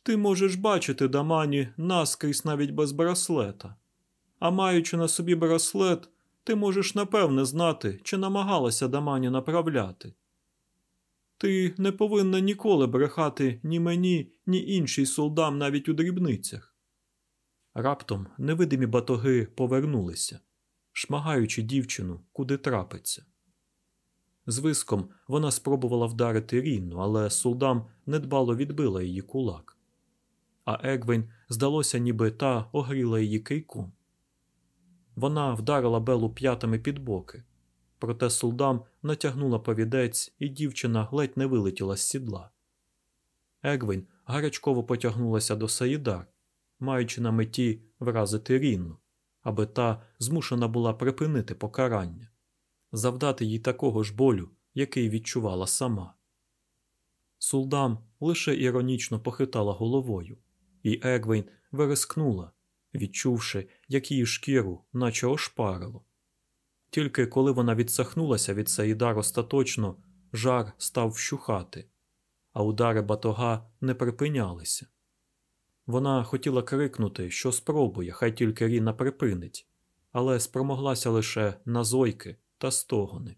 ти можеш бачити дамані наскрізь навіть без браслета. А маючи на собі браслет, ти можеш напевне знати, чи намагалася дамані направляти. Ти не повинна ніколи брехати ні мені, ні іншій солдам навіть у дрібницях. Раптом невидимі батоги повернулися, шмагаючи дівчину, куди трапиться. З виском вона спробувала вдарити Рінну, але Сулдам недбало відбила її кулак. А Егвейн, здалося, ніби та огріла її кийком. Вона вдарила Белу п'ятами під боки, проте Сулдам натягнула повідець, і дівчина ледь не вилетіла з сідла. Егвейн гарячково потягнулася до Саїдар, маючи на меті вразити Рінну, аби та змушена була припинити покарання завдати їй такого ж болю, який відчувала сама. Сулдам лише іронічно похитала головою, і Егвейн верескнула, відчувши, як її шкіру, наче ошпарило. Тільки коли вона відсахнулася від Саїдар остаточно, жар став вщухати, а удари батога не припинялися. Вона хотіла крикнути, що спробує, хай тільки Ріна припинить, але спромоглася лише на зойки та стогони.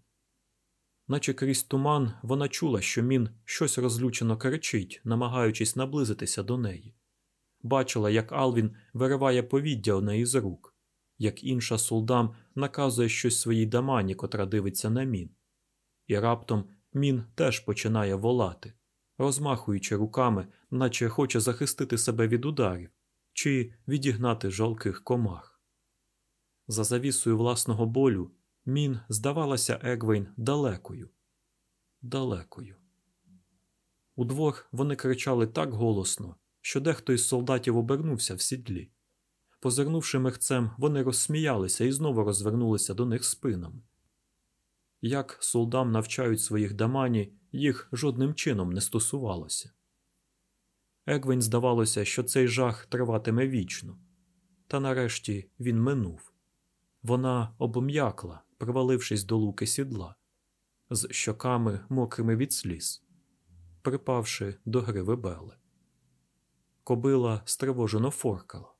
Наче крізь туман вона чула, що мін щось розлючено кричить, намагаючись наблизитися до неї. Бачила, як Алвін вириває повіддя у неї з рук, як інша солдам наказує щось своїй дамані, котра дивиться на мін. І раптом мін теж починає волати, розмахуючи руками, наче хоче захистити себе від ударів чи відігнати жалких комах. За завісою власного болю Мін здавалася Егвейн далекою, далекою. Удвох вони кричали так голосно, що дехто із солдатів обернувся в сідлі. Позирнувши мехцем, вони розсміялися і знову розвернулися до них спинами. Як солдам навчають своїх дамані, їх жодним чином не стосувалося. Егвень здавалося, що цей жах триватиме вічно, та нарешті він минув. Вона обм'якла, привалившись до луки сідла, з щоками мокрими від сліз, припавши до гриви Бели. Кобила стривожено форкала.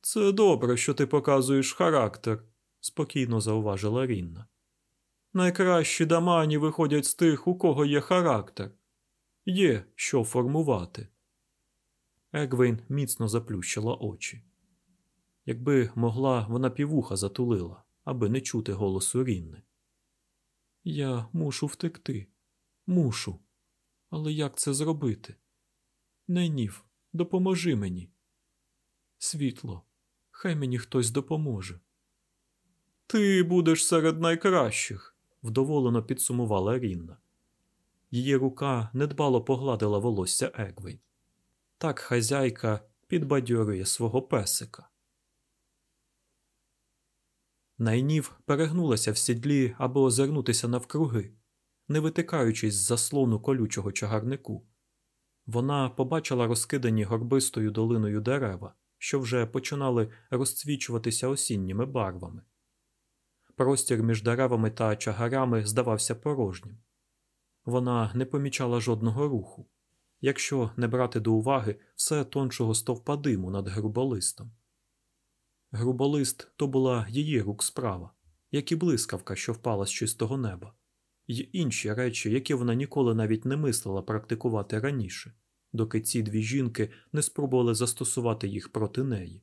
Це добре, що ти показуєш характер, спокійно зауважила Рінна. Найкращі дамані виходять з тих, у кого є характер. Є що формувати. Егвейн міцно заплющила очі. Якби могла, вона півуха затулила, аби не чути голосу Рінни. Я мушу втекти. Мушу. Але як це зробити? Найнів, допоможи мені. Світло, хай мені хтось допоможе. Ти будеш серед найкращих, вдоволено підсумувала Рінна. Її рука недбало погладила волосся Егвейн. Так хазяйка підбадьорює свого песика. Найнів перегнулася в сідлі аби озирнутися навкруги, не витикаючись з заслону колючого чагарнику. Вона побачила розкидані горбистою долиною дерева, що вже починали розцвічуватися осінніми барвами. Простір між деревами та чагарями здавався порожнім. Вона не помічала жодного руху, якщо не брати до уваги все тончого стовпа диму над груболистом. Груболист то була її рук справа, як і блискавка, що впала з чистого неба, й інші речі, які вона ніколи навіть не мислила практикувати раніше, доки ці дві жінки не спробували застосувати їх проти неї.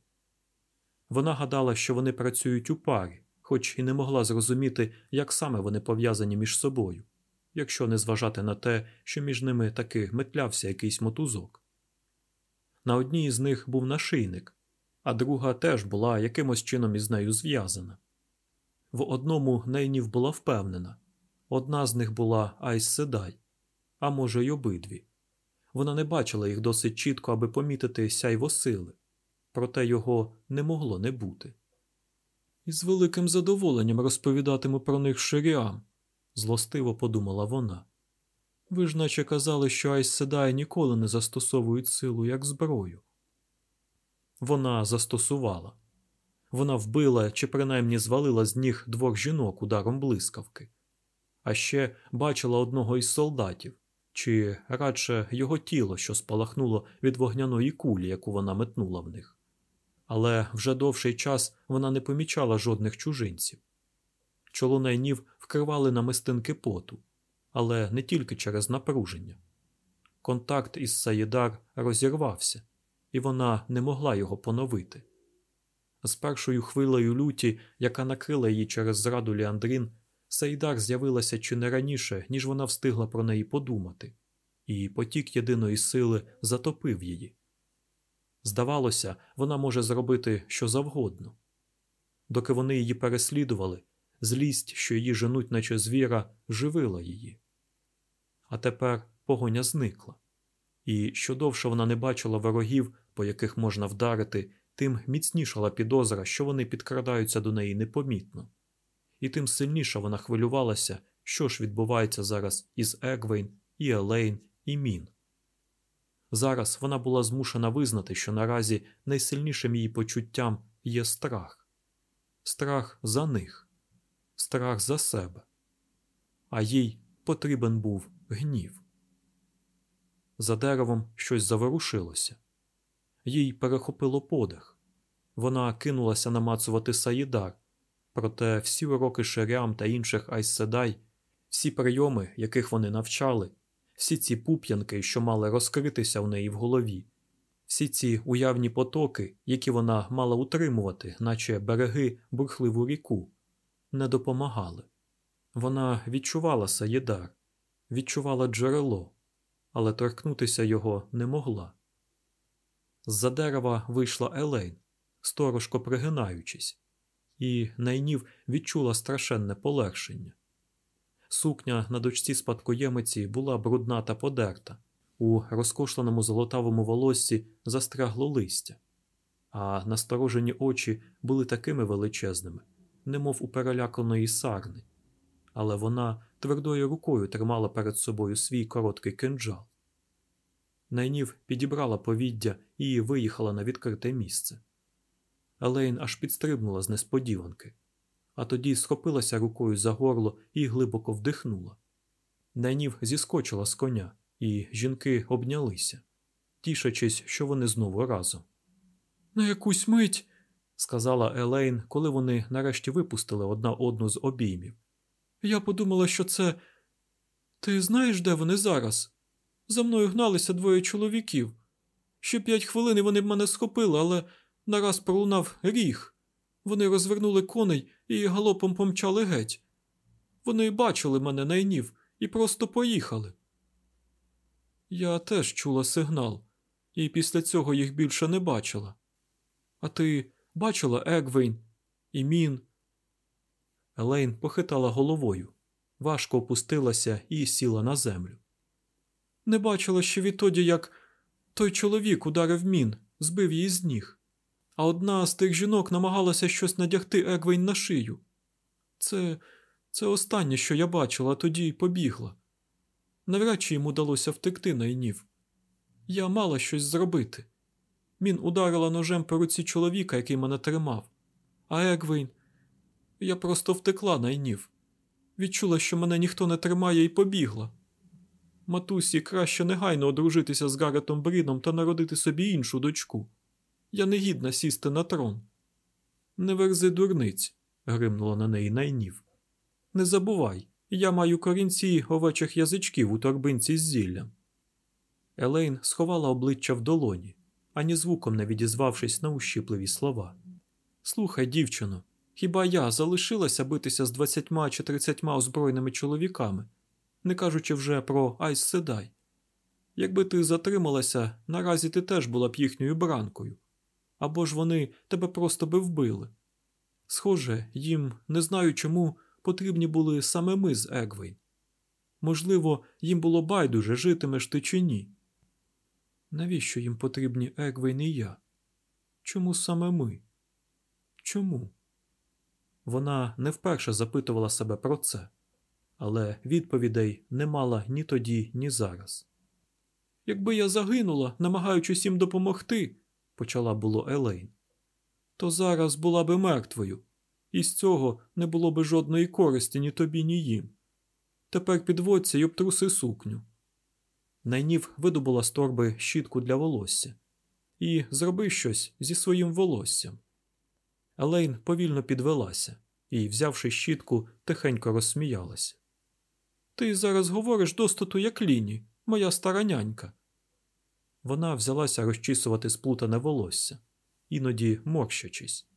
Вона гадала, що вони працюють у парі, хоч і не могла зрозуміти, як саме вони пов'язані між собою, якщо не зважати на те, що між ними таки метлявся якийсь мотузок. На одній із них був нашийник а друга теж була якимось чином із нею зв'язана. В одному Нейнів була впевнена одна з них була Айс Седай, а може, й обидві. Вона не бачила їх досить чітко, аби помітити сяйво сили, проте його не могло не бути. І з великим задоволенням розповідатиму про них ширіам, злостиво подумала вона. Ви ж наче казали, що Айс Седай ніколи не застосовують силу як зброю. Вона застосувала. Вона вбила чи принаймні звалила з ніг двох жінок ударом блискавки, а ще бачила одного із солдатів, чи радше його тіло, що спалахнуло від вогняної кулі, яку вона метнула в них. Але вже довший час вона не помічала жодних чужинців. Чолонайнів вкривали намистинки поту, але не тільки через напруження. Контакт із Саїдар розірвався і вона не могла його поновити. З першою хвилею люті, яка накрила її через зраду Ліандрін, Сейдар з'явилася чи не раніше, ніж вона встигла про неї подумати, і потік єдиної сили затопив її. Здавалося, вона може зробити що завгодно. Доки вони її переслідували, злість, що її женуть, наче звіра, живила її. А тепер погоня зникла і що довше вона не бачила ворогів, по яких можна вдарити, тим міцнішала підозра, що вони підкрадаються до неї непомітно, і тим сильніше вона хвилювалася, що ж відбувається зараз із Егвейн, і Елейн, і Мін. Зараз вона була змушена визнати, що наразі найсильнішим її почуттям є страх, страх за них, страх за себе, а їй потрібен був гнів. За деревом щось заворушилося. Їй перехопило подих. Вона кинулася намацувати Саїдар, проте всі уроки шерям та інших айсседай, всі прийоми, яких вони навчали, всі ці пуп'янки, що мали розкритися в неї в голові, всі ці уявні потоки, які вона мала утримувати, наче береги бурхливу ріку, не допомагали. Вона відчувала Саїдар, відчувала джерело але торкнутися його не могла. З-за дерева вийшла Елейн, сторожко пригинаючись, і найнів відчула страшенне полегшення. Сукня на дочці спадкоємиці була брудна та подерта, у розкошленому золотавому волоссі застрягло листя, а насторожені очі були такими величезними, немов у переляканої сарни, але вона твердою рукою тримала перед собою свій короткий кинджал. Найнів підібрала повіддя і виїхала на відкрите місце. Елейн аж підстрибнула з несподіванки, а тоді схопилася рукою за горло і глибоко вдихнула. Найнів зіскочила з коня, і жінки обнялися, тішачись, що вони знову разом. На якусь мить, сказала Елейн, коли вони нарешті випустили одна одну з обіймів. Я подумала, що це. Ти знаєш, де вони зараз?
За мною гналися двоє чоловіків. Ще п'ять хвилин вони б мене схопили, але нараз пролунав ріг. Вони розвернули коней і галопом помчали геть. Вони бачили мене найнів і просто поїхали. Я теж чула сигнал, і після цього їх більше не бачила. А ти бачила Егвейн і Мін?
Елейн похитала головою, важко опустилася і сіла на землю.
Не бачила ще відтоді, як той чоловік ударив мін, збив її з ніг, а одна з тих жінок намагалася щось надягти Егвейн на шию. Це це останнє, що я бачила, тоді й побігла. Навряд чи йому вдалося втекти найнів. Я мала щось зробити. Мін ударила ножем по руці чоловіка, який мене тримав. А Егвейн, я просто втекла найнів. Відчула, що мене ніхто не тримає, і побігла. Матусі краще негайно одружитися з Гаретом Бріном та народити собі іншу дочку. Я не гідна сісти на трон. Не верзи дурниць, гримнула на неї найнів. Не забувай, я маю корінці овечих язичків у торбинці з зіллям.
Елейн сховала обличчя в долоні, ані звуком не відізвавшись на ущіпливі слова.
Слухай, дівчино, хіба я залишилася битися з двадцятьма чи тридцятьма озброєними чоловіками, не кажучи вже про Айс Седай? Якби ти затрималася, наразі ти теж була б їхньою бранкою. Або ж вони тебе просто би вбили. Схоже, їм, не знаю чому, потрібні були саме ми з Егвейн. Можливо, їм було байдуже, житимеш ти чи ні. Навіщо їм потрібні Егвейн і я? Чому саме ми? Чому?
Вона не вперше запитувала себе про це, але відповідей не мала ні тоді, ні зараз.
Якби я загинула, намагаючись їм допомогти, почала було Елейн, то зараз була би мертвою, і з цього не було би жодної користі ні тобі, ні їм. Тепер підводься й обтруси сукню.
Найнів видобула з торби щітку для волосся і зроби щось зі своїм волоссям. Елейн повільно підвелася і, взявши щітку, тихенько розсміялася.
Ти зараз говориш достату як ліні, моя стара нянька.
Вона взялася розчісувати сплутане волосся, іноді морщачись.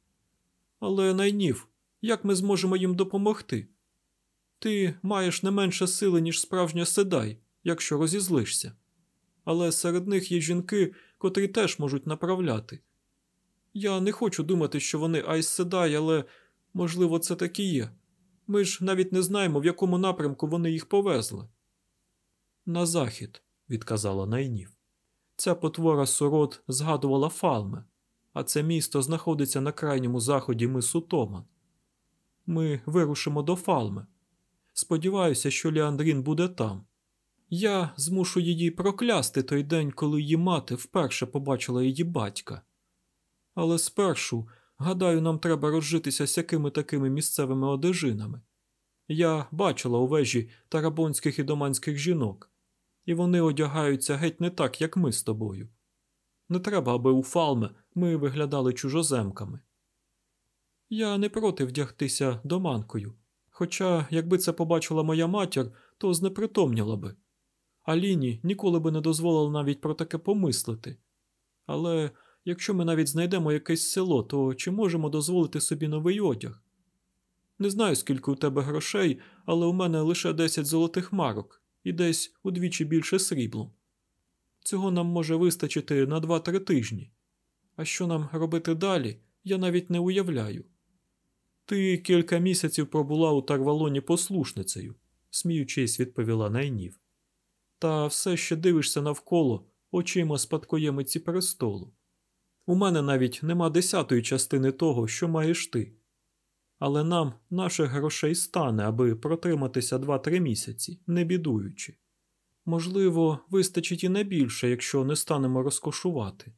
Але найнів, як ми зможемо їм допомогти? Ти маєш не менше сили, ніж справжня седай, якщо розізлишся. Але серед них є жінки, котрі теж можуть направляти. Я не хочу думати, що вони Айс Седай, але, можливо, це так і є. Ми ж навіть не знаємо, в якому напрямку вони їх повезли. На захід, відказала найнів. Ця потвора сород згадувала Фалме, а це місто знаходиться на крайньому заході мису Томан. Ми вирушимо до Фалми. Сподіваюся, що Ліандрін буде там. Я змушу її проклясти той день, коли її мати вперше побачила її батька. Але спершу, гадаю, нам треба розжитися сякими такими місцевими одежинами. Я бачила у вежі тарабонських і доманських жінок, і вони одягаються геть не так, як ми з тобою. Не треба, аби у Фалме ми виглядали чужоземками. Я не проти вдягтися доманкою, хоча, якби це побачила моя матір, то знепритомніла би. Аліні ніколи би не дозволила навіть про таке помислити. Але якщо ми навіть знайдемо якесь село, то чи можемо дозволити собі новий одяг? Не знаю, скільки у тебе грошей, але у мене лише 10 золотих марок і десь удвічі більше сріблом. Цього нам може вистачити на 2-3 тижні. А що нам робити далі, я навіть не уявляю. Ти кілька місяців пробула у Тарвалоні послушницею, сміючись, відповіла найнів. Та все ще дивишся навколо очима спадкоємиці престолу. У мене навіть нема десятої частини того, що маєш ти. Але нам наших грошей стане, аби протриматися два-три місяці, не бідуючи. Можливо, вистачить і не більше, якщо не станемо розкошувати.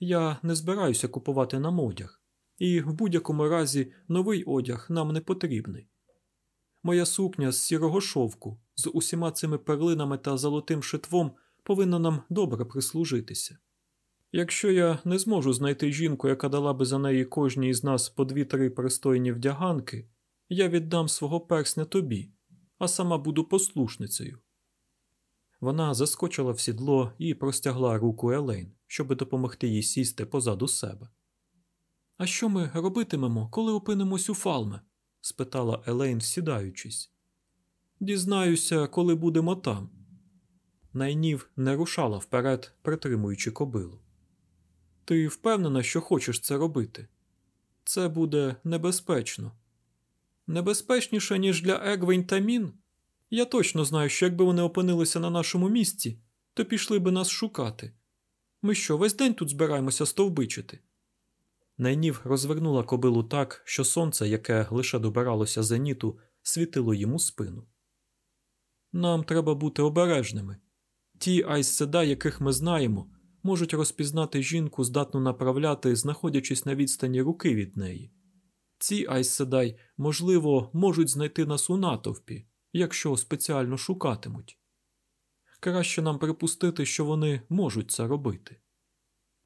Я не збираюся купувати нам одяг, і в будь-якому разі новий одяг нам не потрібний. Моя сукня з сірого шовку з усіма цими перлинами та золотим шитвом повинна нам добре прислужитися. Якщо я не зможу знайти жінку, яка дала би за неї кожній із нас по дві-три пристойні вдяганки, я віддам свого персня тобі, а сама буду послушницею.
Вона заскочила в сідло і простягла руку Елейн, щоб допомогти їй сісти позаду себе.
А що ми робитимемо, коли опинимось у фалме?
спитала Елейн, сідаючись.
Дізнаюся, коли будемо там.
Найнів не рушала вперед, притримуючи кобилу.
Ти впевнена, що хочеш це робити? Це буде небезпечно. Небезпечніше, ніж для Егвень та Мін? Я точно знаю, що якби вони опинилися на нашому місці, то пішли би нас шукати. Ми що, весь день тут збираємося стовбичити?
Найнів розвернула кобилу так, що сонце, яке лише добиралося зеніту, світило йому спину.
Нам треба бути обережними. Ті айсседа, яких ми знаємо, можуть розпізнати жінку, здатну направляти, знаходячись на відстані руки від неї. Ці айсседай, можливо, можуть знайти нас у натовпі, якщо спеціально шукатимуть. Краще нам припустити, що вони можуть це робити.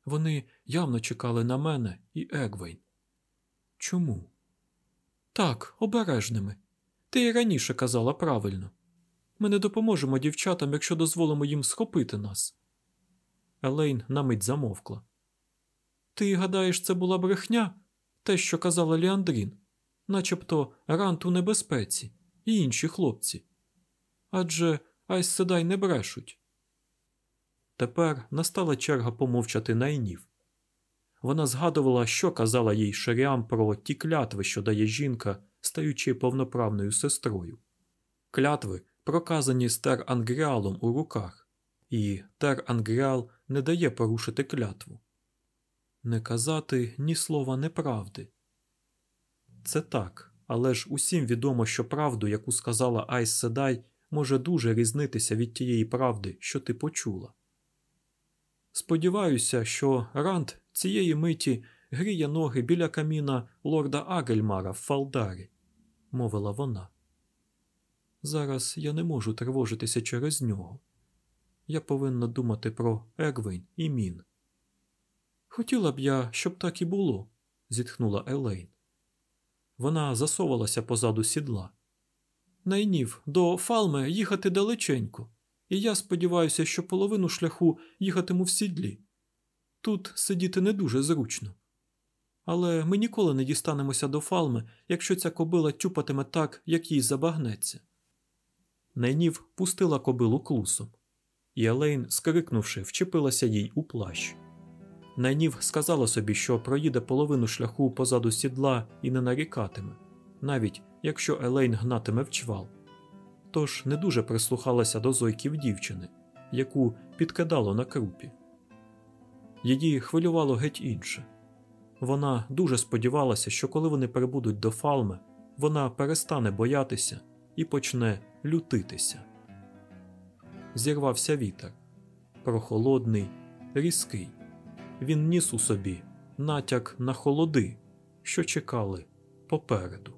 Вони явно чекали на мене і Егвейн. Чому? Так, обережними. Ти і раніше казала правильно. Ми не допоможемо дівчатам, якщо дозволимо їм схопити нас. Елейн на мить замовкла. Ти гадаєш, це була брехня? Те, що казала Ліандрін, начебто рант у небезпеці і інші хлопці. Адже Айс Седай не брешуть.
Тепер настала черга помовчати найнів. Вона згадувала, що казала їй Шаріам про ті клятви, що дає жінка, стаючи повноправною сестрою. Клятви, проказані з Тер Ангріалом у руках, і Тер Ангріал не дає порушити клятву.
Не казати ні слова неправди.
Це так, але ж усім відомо, що правду, яку сказала Айс Седай, може дуже різнитися від тієї правди, що ти почула.
Сподіваюся, що Рант цієї миті гріє ноги біля каміна лорда Агельмара в Фалдарі, мовила вона. Зараз я не можу тривожитися через нього. Я повинна думати про Егвейн і Мін. Хотіла б я, щоб так і було, зітхнула Елейн. Вона засовувалася позаду сідла. Найнів, до Фалме їхати далеченько, і я сподіваюся, що половину шляху їхатиму в сідлі. Тут сидіти не дуже зручно. Але ми ніколи не дістанемося до Фалми, якщо ця кобила тюпатиме так, як їй забагнеться.
Найнів пустила кобилу клусом, і Елейн, скрикнувши, вчепилася їй у плащ. Найнів сказала собі, що проїде половину шляху позаду сідла і не нарікатиме, навіть якщо Елейн гнатиме в чвал. Тож не дуже прислухалася до зойків дівчини, яку підкидало на крупі. Її хвилювало геть інше. Вона дуже сподівалася, що коли вони прибудуть до Фалми, вона перестане боятися і почне лютитися. Зірвався вітер прохолодний, різкий. Він ніс у собі натяк на холоди, що чекали попереду.